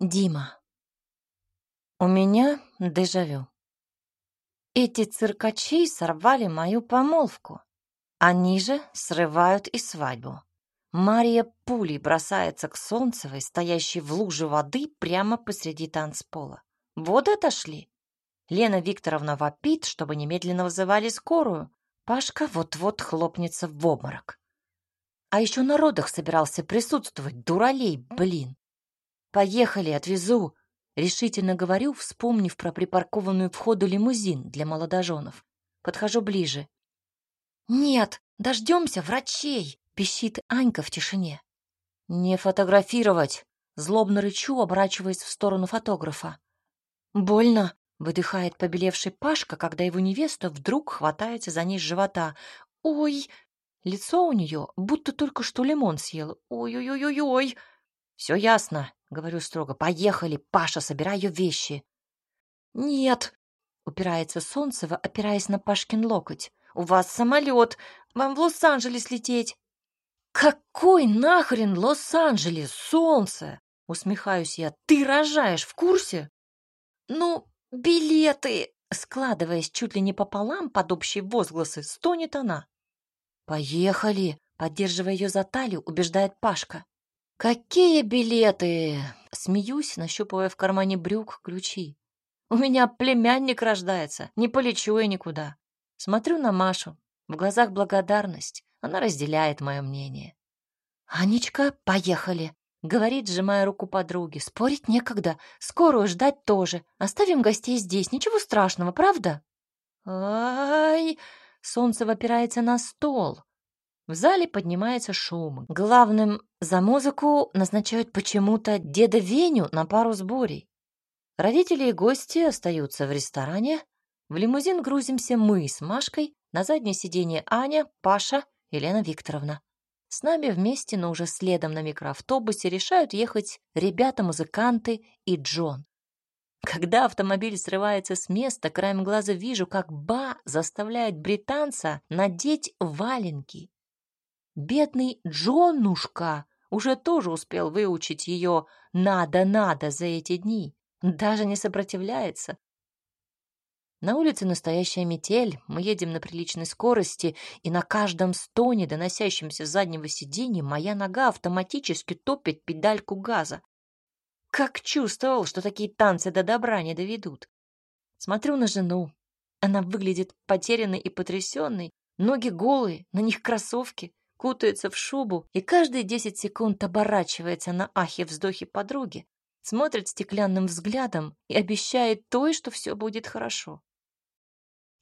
Дима. У меня дежавю. Эти циркачи сорвали мою помолвку. Они же срывают и свадьбу. Мария пулей бросается к Солнцевой, стоящей в луже воды прямо посреди танцпола. Вот это шли! Лена Викторовна вопит, чтобы немедленно вызывали скорую. Пашка вот-вот хлопнется в обморок. А еще на родах собирался присутствовать, дуралей, блин. «Поехали, отвезу!» — решительно говорю, вспомнив про припаркованную входу лимузин для молодоженов. Подхожу ближе. «Нет, дождемся врачей!» — пищит Анька в тишине. «Не фотографировать!» — злобно рычу, оборачиваясь в сторону фотографа. «Больно!» — выдыхает побелевший Пашка, когда его невеста вдруг хватается за низ живота. «Ой!» Лицо у нее будто только что лимон съел. «Ой-ой-ой-ой-ой!» «Все ясно», — говорю строго. «Поехали, Паша, собирай ее вещи». «Нет», — упирается Солнцева, опираясь на Пашкин локоть. «У вас самолет. Вам в Лос-Анджелес лететь». «Какой нахрен Лос-Анджелес, солнце?» — усмехаюсь я. «Ты рожаешь, в курсе?» «Ну, билеты!» Складываясь чуть ли не пополам под общие возгласы, стонет она. «Поехали!» — поддерживая ее за талию, убеждает Пашка. «Какие билеты?» — смеюсь, нащупывая в кармане брюк ключи. «У меня племянник рождается, не полечу я никуда». Смотрю на Машу, в глазах благодарность, она разделяет мое мнение. «Анечка, поехали!» — говорит, сжимая руку подруги. «Спорить некогда, скорую ждать тоже. Оставим гостей здесь, ничего страшного, правда?» «Ай!» — солнце опирается на стол. В зале поднимается шум. Главным за музыку назначают почему-то деда Веню на пару с Борей. Родители и гости остаются в ресторане. В лимузин грузимся мы с Машкой, на заднее сиденье Аня, Паша и Лена Викторовна. С нами вместе, но уже следом на микроавтобусе решают ехать ребята-музыканты и Джон. Когда автомобиль срывается с места, краем глаза вижу, как Ба заставляет британца надеть валенки. Бедный Джонушка уже тоже успел выучить ее «надо-надо» за эти дни. Даже не сопротивляется. На улице настоящая метель, мы едем на приличной скорости, и на каждом стоне, доносящемся с заднего сиденья, моя нога автоматически топит педальку газа. Как чувствовал, что такие танцы до добра не доведут. Смотрю на жену. Она выглядит потерянной и потрясенной, ноги голые, на них кроссовки кутается в шубу и каждые десять секунд оборачивается на ахе-вздохе подруги, смотрит стеклянным взглядом и обещает той, что все будет хорошо.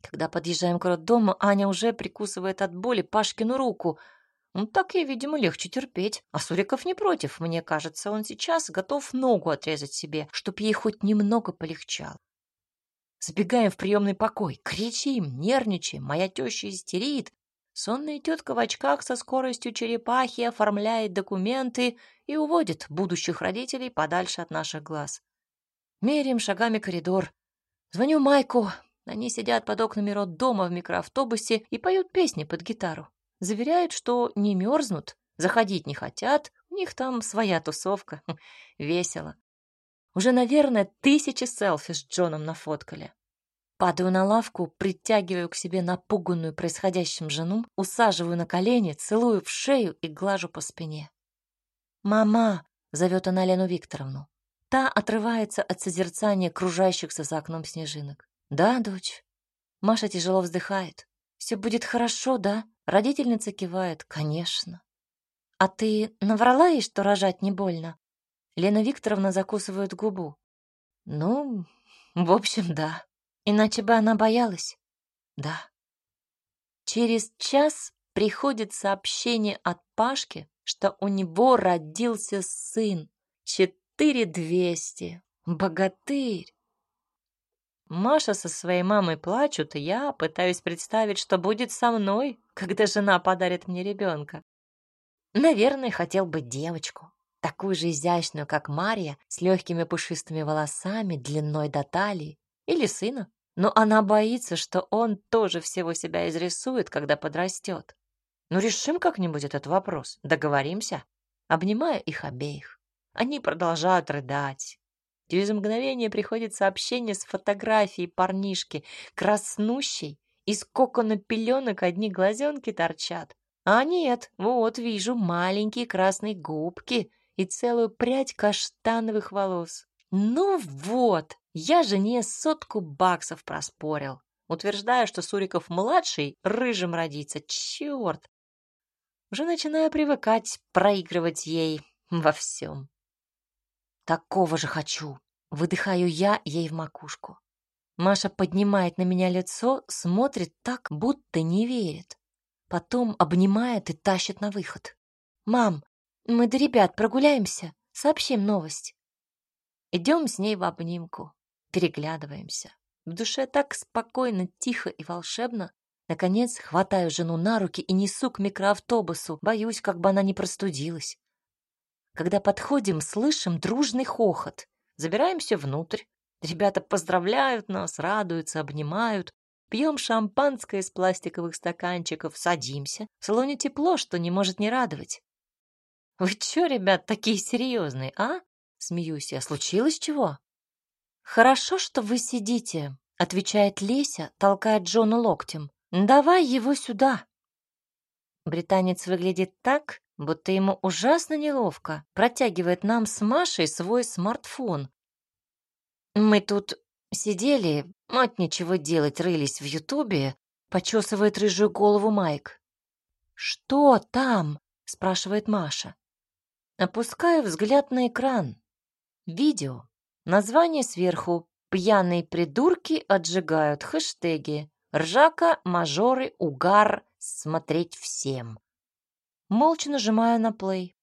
Когда подъезжаем к роддому, Аня уже прикусывает от боли Пашкину руку. Ну, так ей, видимо, легче терпеть. А Суриков не против. Мне кажется, он сейчас готов ногу отрезать себе, чтоб ей хоть немного полегчало. Забегаем в приемный покой, кричим, нервничаем, моя теща истерит, Сонная тетка в очках со скоростью черепахи оформляет документы и уводит будущих родителей подальше от наших глаз. Меряем шагами коридор. Звоню Майку. Они сидят под окнами роддома в микроавтобусе и поют песни под гитару. Заверяют, что не мерзнут, заходить не хотят, у них там своя тусовка. Весело. Уже, наверное, тысячи селфи с Джоном нафоткали. Падаю на лавку, притягиваю к себе напуганную происходящим жену, усаживаю на колени, целую в шею и глажу по спине. «Мама!» — зовет она Лену Викторовну. Та отрывается от созерцания кружащихся за окном снежинок. «Да, дочь?» Маша тяжело вздыхает. «Все будет хорошо, да?» Родительница кивает. «Конечно». «А ты наврала ей, что рожать не больно?» Лена Викторовна закусывает губу. «Ну, в общем, да». Иначе бы она боялась. Да. Через час приходит сообщение от Пашки, что у него родился сын. Четыре двести. Богатырь. Маша со своей мамой плачут, и я пытаюсь представить, что будет со мной, когда жена подарит мне ребенка. Наверное, хотел бы девочку, такую же изящную, как Мария, с легкими пушистыми волосами, длиной до талии, или сына. Но она боится, что он тоже всего себя изрисует, когда подрастет. Ну, решим как-нибудь этот вопрос. Договоримся? Обнимая их обеих. Они продолжают рыдать. Через мгновение приходит сообщение с фотографией парнишки, краснущей, из кокона пеленок одни глазенки торчат. А нет, вот вижу маленькие красные губки и целую прядь каштановых волос. Ну вот, я жене сотку баксов проспорил. Утверждаю, что Суриков-младший рыжим родится. Черт! Уже начинаю привыкать проигрывать ей во всем. Такого же хочу. Выдыхаю я ей в макушку. Маша поднимает на меня лицо, смотрит так, будто не верит. Потом обнимает и тащит на выход. «Мам, мы до ребят прогуляемся, сообщим новость». Идем с ней в обнимку, переглядываемся. В душе так спокойно, тихо и волшебно. Наконец, хватаю жену на руки и несу к микроавтобусу, боюсь, как бы она не простудилась. Когда подходим, слышим дружный хохот. Забираемся внутрь. Ребята поздравляют нас, радуются, обнимают. Пьем шампанское из пластиковых стаканчиков, садимся. В салоне тепло, что не может не радовать. «Вы чё, ребят, такие серьезные, а?» Смеюсь я. «Случилось чего?» «Хорошо, что вы сидите», — отвечает Леся, толкая Джона локтем. «Давай его сюда». Британец выглядит так, будто ему ужасно неловко, протягивает нам с Машей свой смартфон. Мы тут сидели, от нечего делать, рылись в Ютубе, почесывает рыжую голову Майк. «Что там?» — спрашивает Маша. Опускаю взгляд на экран. Видео. Название сверху. Пьяные придурки отжигают хэштеги. Ржака, мажоры, угар. Смотреть всем. Молча нажимаю на плей.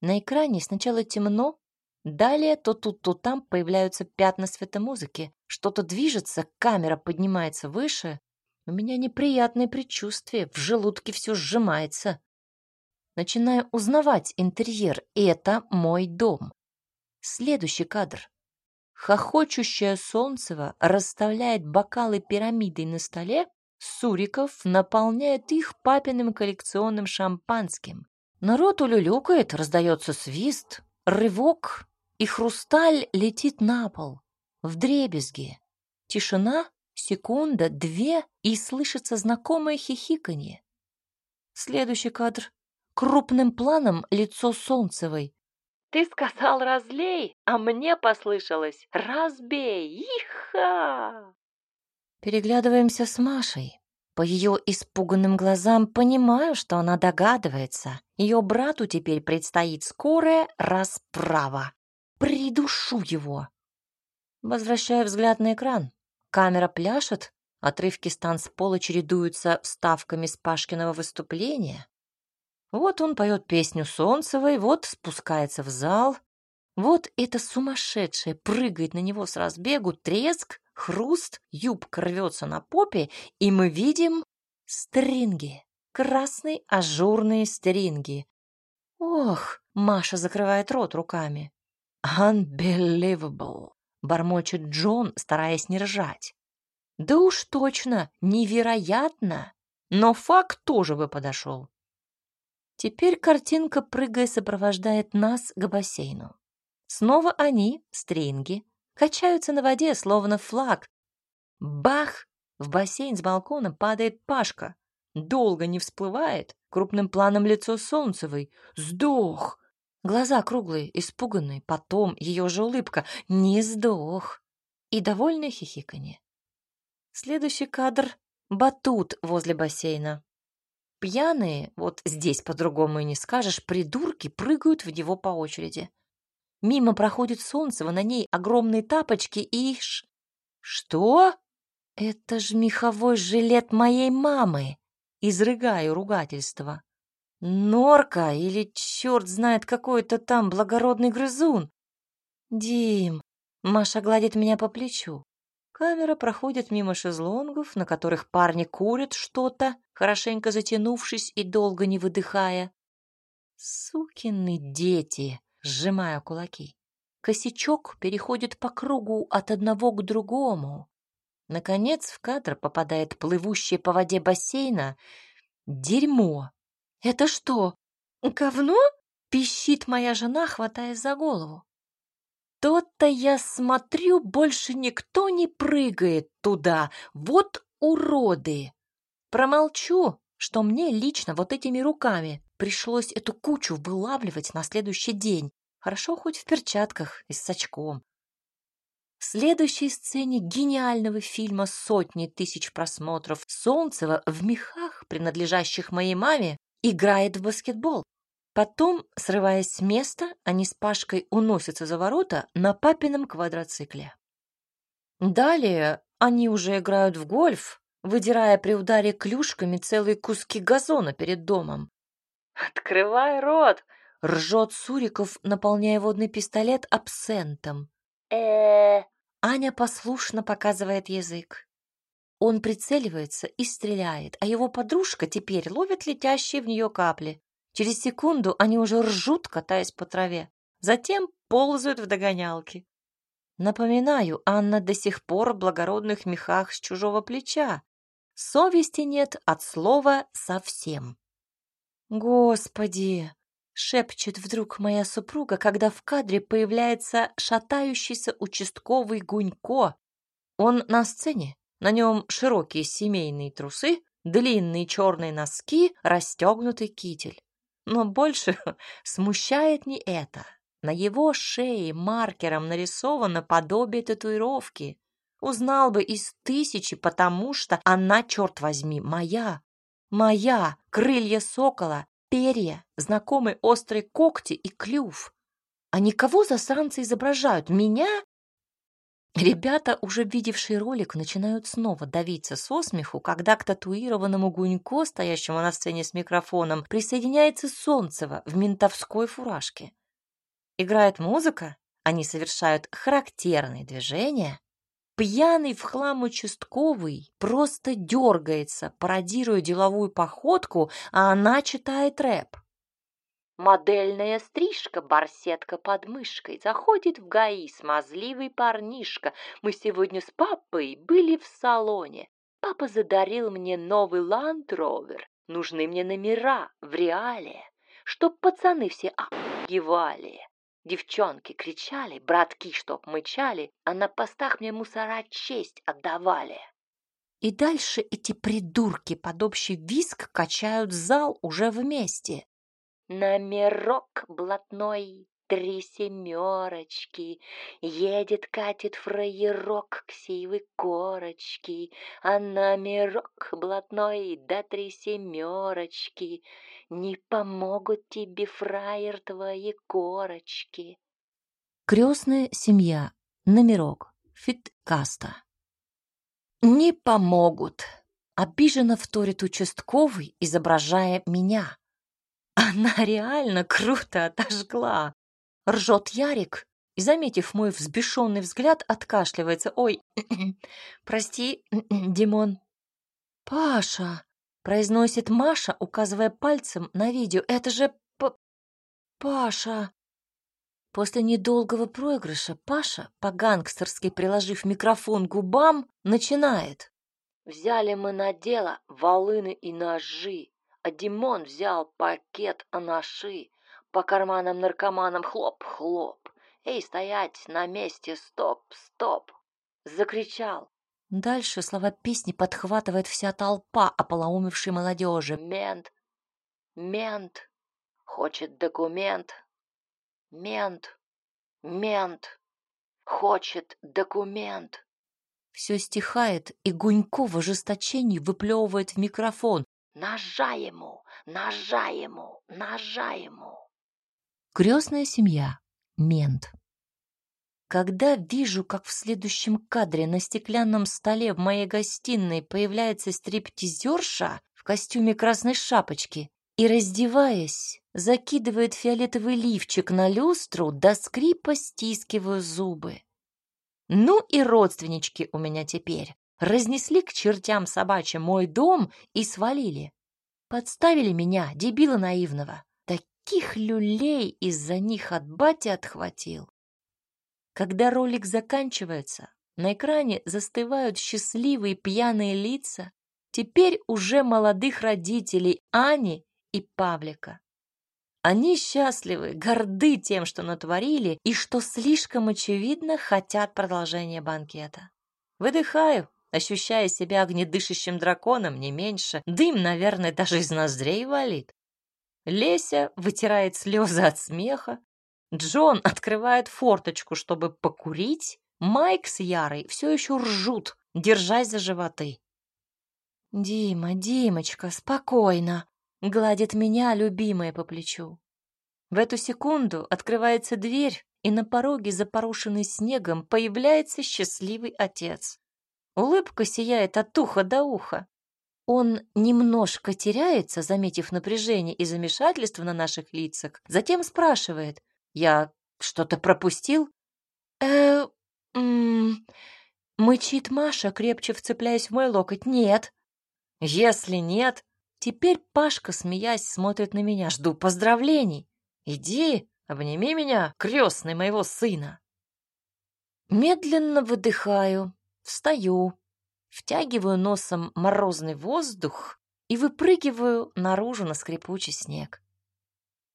На экране сначала темно, далее то тут, то там появляются пятна светомузыки, что-то движется, камера поднимается выше. У меня неприятное предчувствие, в желудке все сжимается. Начинаю узнавать интерьер, это мой дом. Следующий кадр. Хохочущая Солнцева расставляет бокалы пирамидой на столе, Суриков наполняет их папиным коллекционным шампанским. Народ улюлюкает, раздается свист, рывок, и хрусталь летит на пол, в дребезги. Тишина, секунда, две, и слышится знакомое хихиканье. Следующий кадр. Крупным планом лицо Солнцевой. «Ты сказал разлей, а мне послышалось разбей! Иха!» Переглядываемся с Машей. По ее испуганным глазам понимаю, что она догадывается. Ее брату теперь предстоит скорая расправа. Придушу его. Возвращаю взгляд на экран. Камера пляшет, отрывки с танцпола чередуются вставками с Пашкиного выступления. Вот он поет песню Солнцевой, вот спускается в зал, вот эта сумасшедшая прыгает на него с разбегу, треск, хруст, юбка рвется на попе, и мы видим стринги, красные ажурные стринги. Ох, Маша закрывает рот руками. Unbelievable, бормочет Джон, стараясь не ржать. Да уж точно, невероятно, но факт тоже бы подошел. Теперь картинка, прыгая, сопровождает нас к бассейну. Снова они, стринги, качаются на воде, словно флаг. Бах! В бассейн с балкона падает Пашка. Долго не всплывает, крупным планом лицо Солнцевой. Сдох! Глаза круглые, испуганные, потом ее же улыбка. Не сдох! И довольное хихиканье. Следующий кадр — батут возле бассейна. Пьяные, вот здесь по-другому и не скажешь, придурки прыгают в него по очереди. Мимо проходит Солнцева, на ней огромные тапочки и... Ш... Что? Это ж меховой жилет моей мамы. Изрыгаю ругательство. Норка или черт знает какой-то там благородный грызун. Дим, Маша гладит меня по плечу. Камера проходит мимо шезлонгов, на которых парни курят что-то, хорошенько затянувшись и долго не выдыхая. Сукины дети! сжимая кулаки. Косячок переходит по кругу от одного к другому. Наконец в кадр попадает плывущее по воде бассейна дерьмо. «Это что, говно?» — пищит моя жена, хватаясь за голову. Что-то я смотрю, больше никто не прыгает туда. Вот уроды. Промолчу, что мне лично вот этими руками пришлось эту кучу вылавливать на следующий день. Хорошо хоть в перчатках и с очком. В следующей сцене гениального фильма сотни тысяч просмотров Солнцева в мехах, принадлежащих моей маме, играет в баскетбол. Потом, срываясь с места, они с Пашкой уносятся за ворота на папином квадроцикле. Далее они уже играют в гольф, выдирая при ударе клюшками целые куски газона перед домом. «Открывай рот!» — ржет Суриков, наполняя водный пистолет абсентом э Аня послушно показывает язык. Он прицеливается и стреляет, а его подружка теперь ловит летящие в нее капли. Через секунду они уже ржут, катаясь по траве. Затем ползают в догонялки. Напоминаю, Анна до сих пор в благородных мехах с чужого плеча. Совести нет от слова «совсем». Господи, шепчет вдруг моя супруга, когда в кадре появляется шатающийся участковый Гунько. Он на сцене, на нем широкие семейные трусы, длинные черные носки, расстегнутый китель. Но больше смущает не это. На его шее маркером нарисовано подобие татуировки. Узнал бы из тысячи, потому что она, черт возьми, моя. Моя, крылья сокола, перья, знакомые острые когти и клюв. А никого засранцы изображают? Меня? Ребята, уже видевшие ролик, начинают снова давиться со смеху, когда к татуированному Гунько, стоящему на сцене с микрофоном, присоединяется Солнцева в ментовской фуражке. Играет музыка, они совершают характерные движения, Пьяный в хлам участковый просто дергается, пародируя деловую походку, а она читает рэп. Модельная стрижка, барсетка под мышкой. Заходит в ГАИ смазливый парнишка. Мы сегодня с папой были в салоне. Папа задарил мне новый ландровер. Нужны мне номера в реале, чтоб пацаны все офигевали. Девчонки кричали, братки чтоб мычали, а на постах мне мусора честь отдавали. И дальше эти придурки под общий виск качают зал уже вместе. Номерок блатной, три семерочки, Едет, катит фраерок к сивой корочке, А номерок блатной, да три семерочки, Не помогут тебе, фраер, твои корочки. Крестная семья. Номерок. Фиткаста. Не помогут. Обиженно вторит участковый, изображая меня. Она реально круто отожгла. Ржет Ярик и, заметив мой взбешенный взгляд, откашливается. Ой, прости, Димон. Паша, произносит Маша, указывая пальцем на видео. Это же П Паша. После недолгого проигрыша Паша, по-гангстерски приложив микрофон губам, начинает. Взяли мы на дело волыны и ножи, а Димон взял пакет анаши. По карманам наркоманам хлоп-хлоп. Эй, стоять на месте, стоп, стоп! Закричал. Дальше слова песни подхватывает вся толпа ополоумевшей молодежи. Мент, мент, хочет документ. Мент, мент, хочет документ. Все стихает, и Гунько в ожесточении выплевывает в микрофон. Ножа ему, ножа. Крестная семья. Мент. Когда вижу, как в следующем кадре на стеклянном столе в моей гостиной появляется стриптизерша в костюме красной шапочки и, раздеваясь, закидывает фиолетовый лифчик на люстру, до скрипа стискиваю зубы. Ну и родственнички у меня теперь разнесли к чертям собачьим мой дом и свалили. Подставили меня, дебила наивного. Таких люлей из-за них от бати отхватил. Когда ролик заканчивается, на экране застывают счастливые пьяные лица, теперь уже молодых родителей Ани и Павлика. Они счастливы, горды тем, что натворили, и что слишком очевидно хотят продолжения банкета. Выдыхаю, ощущая себя огнедышащим драконом не меньше. Дым, наверное, даже из ноздрей валит. Леся вытирает слезы от смеха. Джон открывает форточку, чтобы покурить. Майк с Ярой все еще ржут, держась за животы. «Дима, Димочка, спокойно!» — гладит меня любимая по плечу. В эту секунду открывается дверь, и на пороге, запорошенный снегом, появляется счастливый отец. Улыбка сияет от уха до уха. Он немножко теряется, заметив напряжение и замешательство на наших лицах, затем спрашивает, «Я что-то пропустил?» «Э, мычит Маша, крепче вцепляясь в мой локоть. «Нет». «Если нет...» Теперь Пашка, смеясь, смотрит на меня. «Жду поздравлений. Иди, обними меня, крестный моего сына». Медленно выдыхаю, встаю, втягиваю носом морозный воздух и выпрыгиваю наружу на скрипучий снег.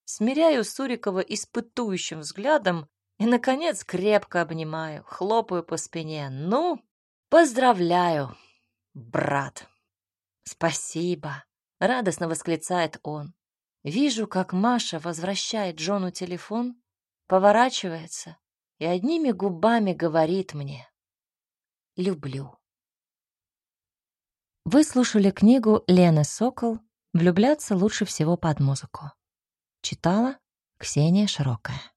Смиряю Сурикова испытующим взглядом и, наконец, крепко обнимаю, хлопаю по спине. «Ну, поздравляю, брат!» «Спасибо!» — радостно восклицает он. Вижу, как Маша возвращает Джону телефон, поворачивается и одними губами говорит мне «люблю». Вы слушали книгу Лены Сокол «Влюбляться лучше всего под музыку». Читала Ксения Широкая.